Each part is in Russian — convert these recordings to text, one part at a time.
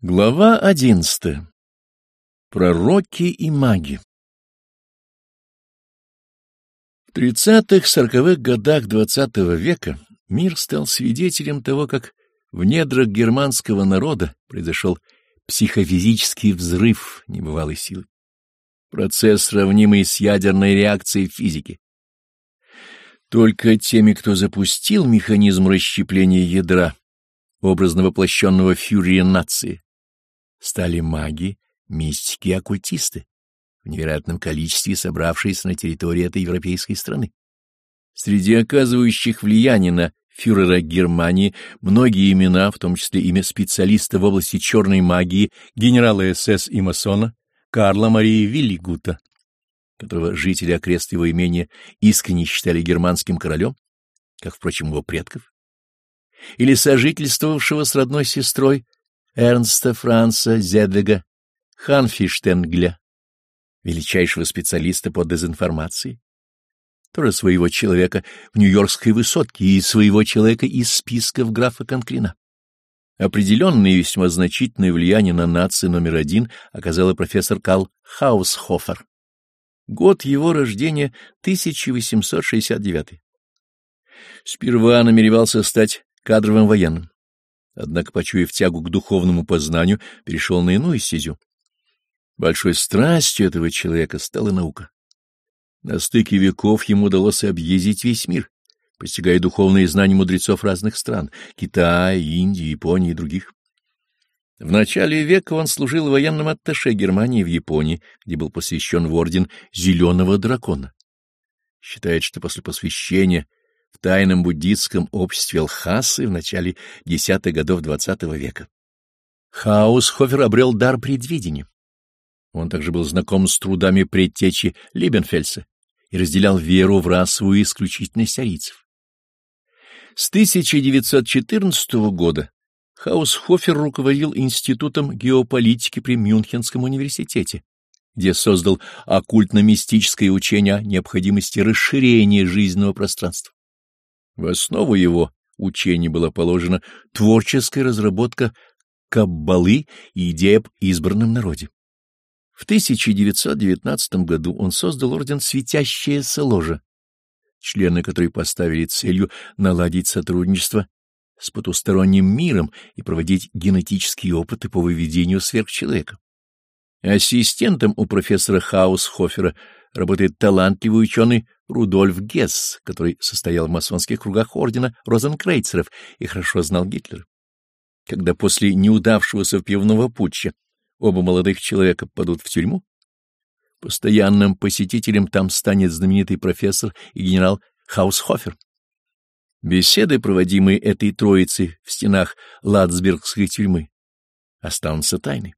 Глава одиннадцатая. Пророки и маги. В тридцатых-сороковых годах двадцатого века мир стал свидетелем того, как в недрах германского народа произошел психофизический взрыв небывалой силы. Процесс, сравнимый с ядерной реакцией физики. Только теми, кто запустил механизм расщепления ядра, образно воплощенного фюрия нации, стали маги, мистики и оккультисты, в невероятном количестве собравшиеся на территории этой европейской страны. Среди оказывающих влияние на фюрера Германии многие имена, в том числе имя специалиста в области черной магии, генерала СС и масона Карла Марии Виллигута, которого жители окрест его имения искренне считали германским королем, как, впрочем, его предков, или сожительствовавшего с родной сестрой Эрнста Франца Зедвига Ханфиштенгля, величайшего специалиста по дезинформации, тоже своего человека в Нью-Йоркской высотке и своего человека из списков графа Конклина. Определенное и весьма значительное влияние на нации номер один оказала профессор Карл Хаусхофер. Год его рождения 1869. Сперва намеревался стать кадровым военным однако, почуяв тягу к духовному познанию, перешел на иную стезю. Большой страстью этого человека стала наука. На стыке веков ему удалось объездить весь мир, постигая духовные знания мудрецов разных стран — Китая, Индии, Японии и других. В начале века он служил военным атташе Германии в Японии, где был посвящен в орден Зеленого Дракона. Считает, что после посвящения в тайном буддистском обществе Лхасы в начале десятых годов XX века. Хаусхофер обрел дар предвидения. Он также был знаком с трудами предтечи Либенфельса и разделял веру в расовую исключительность арийцев. С 1914 года Хаусхофер руководил Институтом геополитики при Мюнхенском университете, где создал оккультно-мистическое учение о необходимости расширения жизненного пространства. В основу его учения была положена творческая разработка каббалы и идея об избранном народе. В 1919 году он создал орден «Светящаяся ложа», члены которой поставили целью наладить сотрудничество с потусторонним миром и проводить генетические опыты по выведению сверхчеловека. Ассистентом у профессора Хаусхофера работает талантливый ученый Рудольф Гесс, который состоял в масонских кругах ордена розенкрейцеров и хорошо знал Гитлера. Когда после неудавшегося пивного путча оба молодых человека попадут в тюрьму, постоянным посетителем там станет знаменитый профессор и генерал Хаусхофер. Беседы, проводимые этой троицей в стенах Ладсбергской тюрьмы, останутся тайной.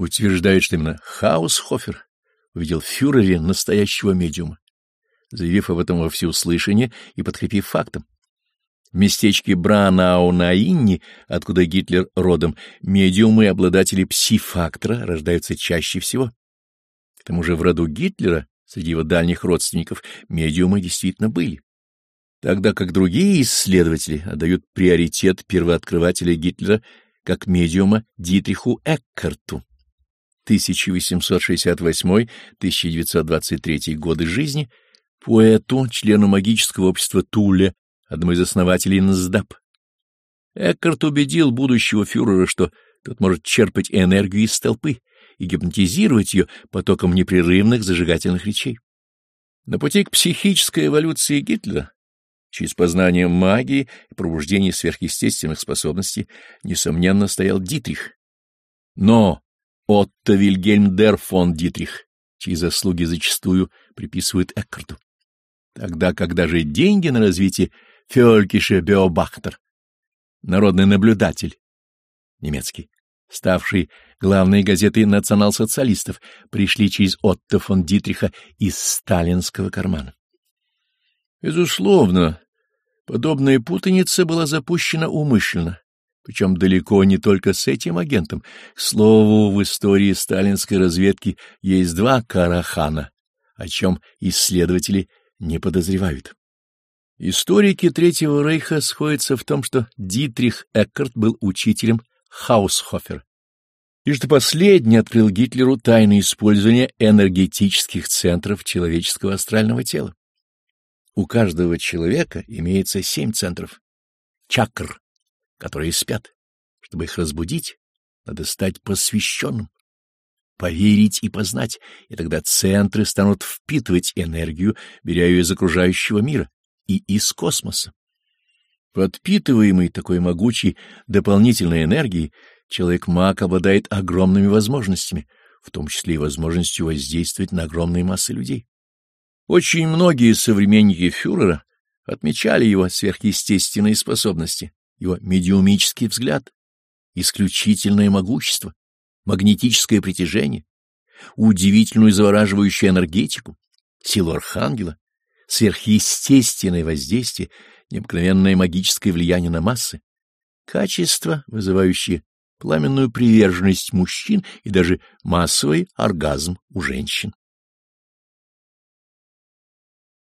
Утверждают, что именно Хаусхофер увидел в фюрере настоящего медиума, заявив об этом во всеуслышание и подкрепив фактом. В местечке Бранау на Инне, откуда Гитлер родом, медиумы и обладатели пси-фактора рождаются чаще всего. К тому же в роду Гитлера, среди его дальних родственников, медиумы действительно были. Тогда как другие исследователи отдают приоритет первооткрывателя Гитлера как медиума Дитриху Эккарту. 1868-1923 годы жизни, поэту, члену магического общества Туле, одному из основателей НСДАП. Эккарт убедил будущего фюрера, что тот может черпать энергию из толпы и гипнотизировать ее потоком непрерывных зажигательных речей. На пути к психической эволюции Гитлера, через познание магии и пробуждение сверхъестественных способностей, несомненно, стоял Дитрих. Но Отто Вильгельм Дер фон Дитрих, чьи заслуги зачастую приписывают Эккарту. Тогда как даже деньги на развитие Фёлькише Беобахтер, народный наблюдатель, немецкий, ставший главной газетой национал-социалистов, пришли через Отто фон Дитриха из сталинского кармана. Безусловно, подобная путаница была запущена умышленно причем далеко не только с этим агентом. К слову, в истории сталинской разведки есть два Карахана, о чем исследователи не подозревают. Историки Третьего Рейха сходятся в том, что Дитрих Эккарт был учителем Хаусхофер, И что последний открыл Гитлеру тайны использования энергетических центров человеческого астрального тела. У каждого человека имеется семь центров, чакр, которые спят. Чтобы их разбудить, надо стать посвященным, поверить и познать, и тогда центры станут впитывать энергию, беря ее из окружающего мира и из космоса. Подпитываемый такой могучей дополнительной энергией, человек-маг обладает огромными возможностями, в том числе и возможностью воздействовать на огромные массы людей. Очень многие современники фюрера отмечали его сверхъестественные способности, его медиумический взгляд, исключительное могущество, магнетическое притяжение, удивительную завораживающую энергетику, силу архангела, сверхъестественное воздействие, необыкновенное магическое влияние на массы, качества, вызывающие пламенную приверженность мужчин и даже массовый оргазм у женщин.